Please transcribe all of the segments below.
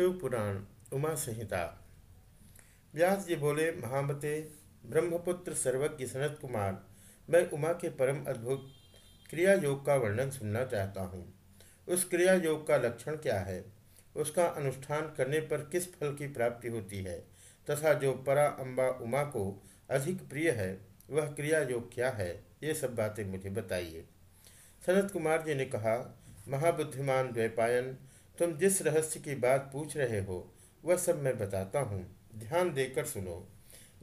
शिव पुराण, उमा संहिता। व्यास जी बोले, महामते, ब्रह्मपुत्र सर्वज्ञ सनत कुमार, मैं उमा के परम अद्भुत क्रिया योग का वर्णन सुनना चाहता हूँ। उस क्रिया योग का लक्षण क्या है? उसका अनुष्ठान करने पर किस फल की प्राप्ति होती है? तथा जो परा अम्बा उमा को अधिक प्रिय है, वह क्रिया योग क्या है? ये सब बातें मुझे बताइए। सनत कुमार जी ने कहा, महाबुद्धिमान द्वैपायन तुम जिस रहस्य की बात पूछ रहे हो, वह सब मैं बताता हूँ। ध्यान देकर सुनो।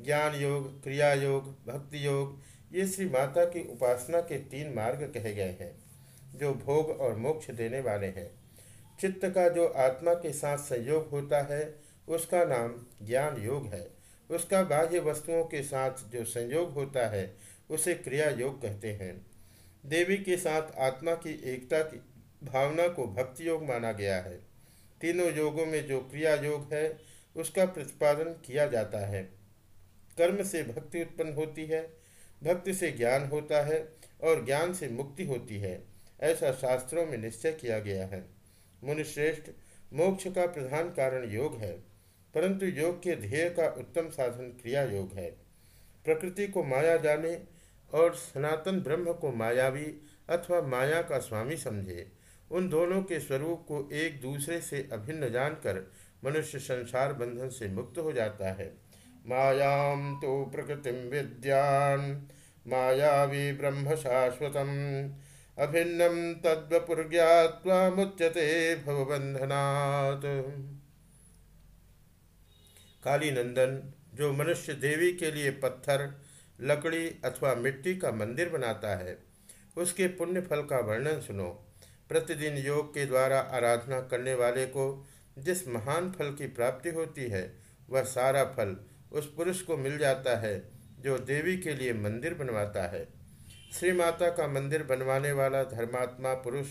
ज्ञान योग, क्रिया योग, भक्ति योग, ये श्री माता की उपासना के तीन मार्ग कहे गए हैं, जो भोग और मोक्ष देने वाले हैं। चित्त का जो आत्मा के साथ संयोग होता है, उसका नाम ज्ञान योग है। उसका बाह्य वस्तुओं के साथ जो संयोग होता है, उसे क्रिया योग कहते हैं। देवी के साथ आत्मा की एकता की भावना को भक्ति योग माना गया है। तीनों योगों में जो क्रिया योग है, उसका प्रतिपादन किया जाता है। कर्म से भक्ति उत्पन्न होती है, भक्ति से ज्ञान होता है और ज्ञान से मुक्ति होती है, ऐसा शास्त्रों में निश्चय किया गया है। मुनिश्रेष्ठ, मोक्ष का प्रधान कारण योग है, परंतु योग के ध्येय का उत्तम साधन क्रिया योग है। प्रकृति को माया जाने और सनातन ब्रह्म को मायावी अथवा माया का स्वामी समझे। उन दोनों के स्वरूप को एक दूसरे से अभिन्न जानकर मनुष्य संसार बंधन से मुक्त हो जाता है। मायाम तो प्रकृति विद्यान मायावी ब्रह्म शाश्वतम। अभिन्नम तद्वपुर्ज्ञात्वा मुच्यते भवबंधनात् काली नंदन जो मनुष्य देवी के लिए पत्थर, लकड़ी अथवा मिट्टी का मंदिर बनाता है, उसके पुण्य फल का वर्णन सुनो। प्रतिदिन योग के द्वारा आराधना करने वाले को जिस महान फल की प्राप्ति होती है, वह सारा फल उस पुरुष को मिल जाता है जो देवी के लिए मंदिर बनवाता है। श्री माता का मंदिर बनवाने वाला धर्मात्मा पुरुष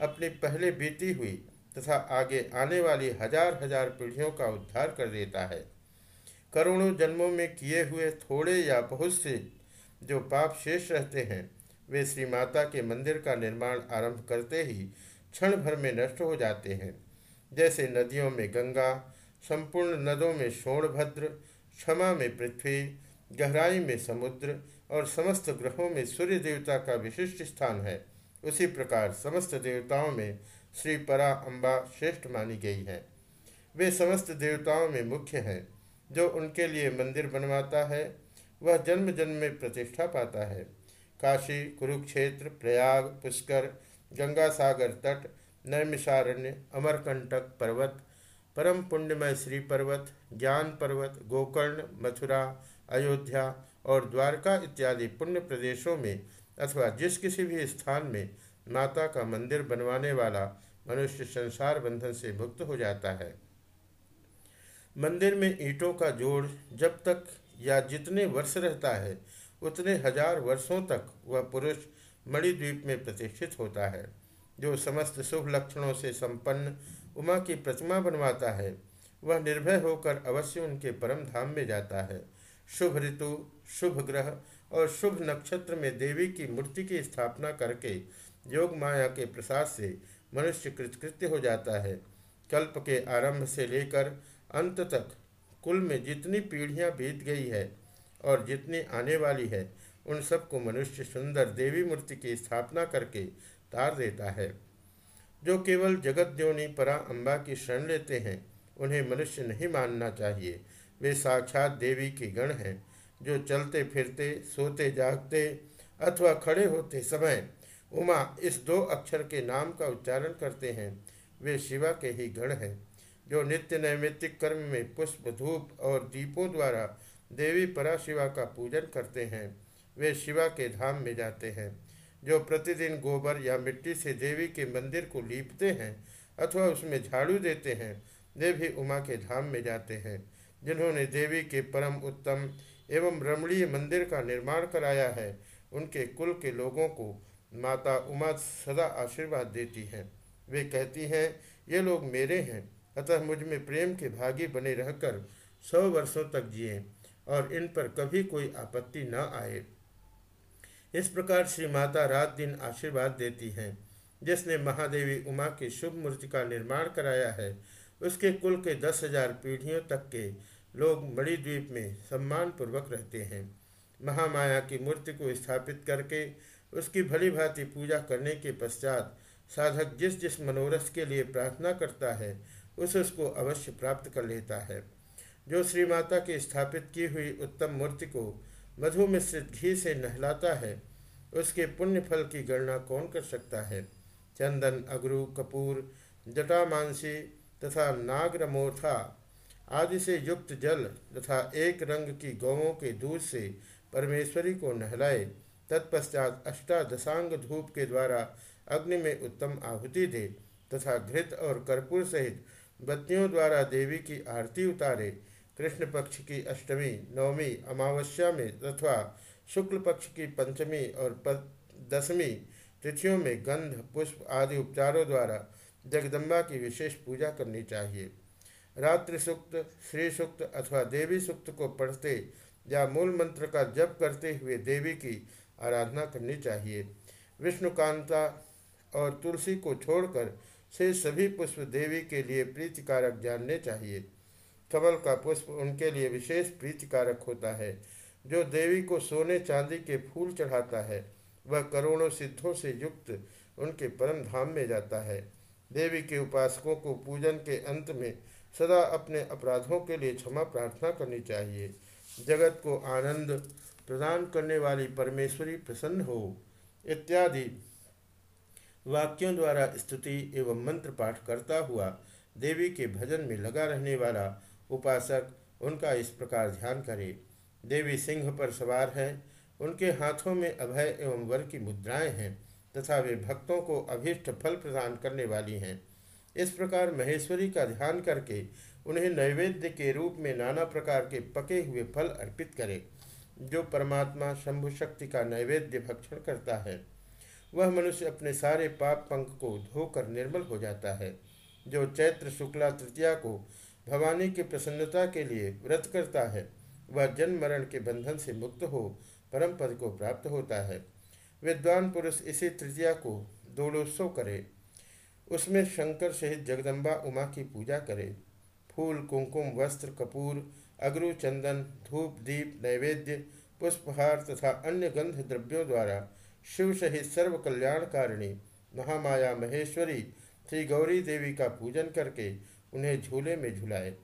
अपनी पहले बीती हुई तथा आगे आने वाली हज़ार हज़ार पीढ़ियों का उद्धार कर देता है। करोड़ों जन्मों में किए हुए थोड़े या बहुत से जो पाप शेष रहते हैं वे श्री माता के मंदिर का निर्माण आरंभ करते ही क्षण भर में नष्ट हो जाते हैं। जैसे नदियों में गंगा, संपूर्ण नदों में शोणभद्र, क्षमा में पृथ्वी, गहराई में समुद्र और समस्त ग्रहों में सूर्य देवता का विशिष्ट स्थान है। उसी प्रकार समस्त देवताओं में श्री परा अम्बा श्रेष्ठ मानी गई है। वे समस्त देवताओं में मुख्य हैं, जो उनके लिए मंदिर बनवाता है, वह जन्म जन्म में प्रतिष्ठा पाता है। काशी, कुरुक्षेत्र, प्रयाग, पुष्कर गंगा सागर तट, नैमिषारण्य, अमरकंटक पर्वत, परम पुण्यमय श्री पर्वत, ज्ञान पर्वत, गोकर्ण, मथुरा, अयोध्या और द्वारका इत्यादि पुण्य प्रदेशों में अथवा जिस किसी भी स्थान में माता का मंदिर बनवाने वाला मनुष्य संसार बंधन से मुक्त हो जाता है। मंदिर में ईंटों का जोड़ जब तक या जितने वर्ष रहता है उतने हज़ार वर्षों तक वह पुरुष मणिद्वीप में प्रतिष्ठित होता है, जो समस्त शुभ लक्षणों से संपन्न उमा की प्रतिमा बनवाता है। वह निर्भय होकर अवश्य उनके परम धाम में जाता है। शुभ ऋतु, शुभ ग्रह और शुभ नक्षत्र में देवी की मूर्ति की स्थापना करके योग माया के प्रसाद से मनुष्य कृतकृत्य हो जाता है। कल्प के आरंभ से लेकर अंत तक कुल में जितनी पीढ़ियाँ बीत गई है और जितनी आने वाली है, उन सबको मनुष्य सुंदर देवी मूर्ति की स्थापना करके तार देता है। जो केवल जगत द्योनी परा अम्बा की शरण लेते हैं, उन्हें मनुष्य नहीं मानना चाहिए। वे साक्षात देवी के गण हैं, जो चलते फिरते, सोते जागते अथवा खड़े होते समय उमा इस दो अक्षर के नाम का उच्चारण करते हैं। वे शिवा के ही गण हैं, जो नित्य नैमित्तिक कर्म में पुष्प, धूप और दीपों द्वारा देवी पराशिवा का पूजन करते हैं। वे शिवा के धाम में जाते हैं, जो प्रतिदिन गोबर या मिट्टी से देवी के मंदिर को लीपते हैं अथवा उसमें झाड़ू देते हैं। वे भी उमा के धाम में जाते हैं, जिन्होंने देवी के परम उत्तम एवं रमणीय मंदिर का निर्माण कराया है। उनके कुल के लोगों को माता उमा सदा आशीर्वाद देती हैं। वे कहती हैं, ये लोग मेरे हैं, अतः मुझमें प्रेम के भागी बने रहकर सौ वर्षों तक जिए। और इन पर कभी कोई आपत्ति न आए। इस प्रकार श्री माता रात दिन आशीर्वाद देती हैं। जिसने महादेवी उमा की शुभ मूर्ति का निर्माण कराया है, उसके कुल के दस हज़ार पीढ़ियों तक के लोग मणिद्वीप में सम्मानपूर्वक रहते हैं। महामाया की मूर्ति को स्थापित करके उसकी भली भांति पूजा करने के पश्चात साधक जिस जिस मनोरथ के लिए प्रार्थना करता है, उस उसको अवश्य प्राप्त कर लेता है। जो श्री माता की स्थापित की हुई उत्तम मूर्ति को मधु मिश्रित घी से नहलाता है, उसके पुण्य फल की गणना कौन कर सकता है? चंदन, अगरू, कपूर जटामांसी तथा नागरमोथा आदि से युक्त जल तथा एक रंग की गौों के दूध से परमेश्वरी को नहलाए, तत्पश्चात अष्टादशांग धूप के द्वारा अग्नि में उत्तम आहुति दे तथा घृत और कर्पूर सहित बत्तियों द्वारा देवी की आरती उतारे कृष्ण पक्ष की अष्टमी, नवमी, अमावस्या में तथा शुक्ल पक्ष की पंचमी और दसवीं तिथियों में गंध, पुष्प आदि उपचारों द्वारा जगदम्बा की विशेष पूजा करनी चाहिए। रात्रि सुक्त, श्री सुक्त अथवा देवी सुक्त को पढ़ते या मूल मंत्र का जप करते हुए देवी की आराधना करनी चाहिए। विष्णुकांता और तुलसी को छोड़कर से सभी पुष्प देवी के लिए प्रीतिकारक जानने चाहिए। कमल का पुष्प उनके लिए विशेष प्रीतिकारक होता है, जो देवी को सोने चांदी के फूल चढ़ाता है। वह करोड़ों सिद्धों से युक्त उनके परम धाम में जाता है। देवी के उपासकों को पूजन के अंत में सदा अपने अपराधों के लिए क्षमा प्रार्थना करनी चाहिए। जगत को आनंद प्रदान करने वाली परमेश्वरी प्रसन्न हो। इत्यादि वाक्यों द्वारा स्तुति एवं मंत्र पाठ करता हुआ देवी के भजन में लगा रहने वाला उपासक, उनका इस प्रकार ध्यान करे। देवी सिंह पर सवार है। उनके हाथों में अभय एवं वर की मुद्राएँ हैं तथा वे भक्तों को अभीष्ट फल प्रदान करने वाली हैं। इस प्रकार महेश्वरी का ध्यान करके उन्हें नैवेद्य के रूप में नाना प्रकार के पके हुए फल अर्पित करें, जो परमात्मा शंभु शक्ति का नैवेद्य भक्षण करता है। वह मनुष्य अपने सारे पाप पंख को धोकर निर्मल हो जाता है, जो चैत्र शुक्ला तृतीया को भवानी की प्रसन्नता के लिए व्रत करता है। वह जन्म मरण के बंधन से मुक्त हो, परम पद को प्राप्त होता है। विद्वान पुरुष इसी तृतीया को दोलोत्सव करे। उसमें शंकर सहित जगदम्बा उमा की पूजा करे। फूल, कुंकुम, वस्त्र, कपूर, अगरु, चंदन, धूप, दीप, नैवेद्य, पुष्पहार तथा अन्य गंध द्रव्यों द्वारा शिव सहित सर्व कल्याणकारिणी महामाया महेश्वरी, श्री गौरी देवी का पूजन करके उन्हें झूले में झुलाए,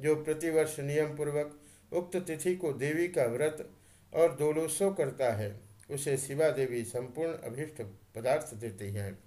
जो प्रतिवर्ष नियम पूर्वक उक्त तिथि को देवी का व्रत और दोलोसो करता है, उसे शिवा देवी संपूर्ण अभिष्ट पदार्थ देते हैं।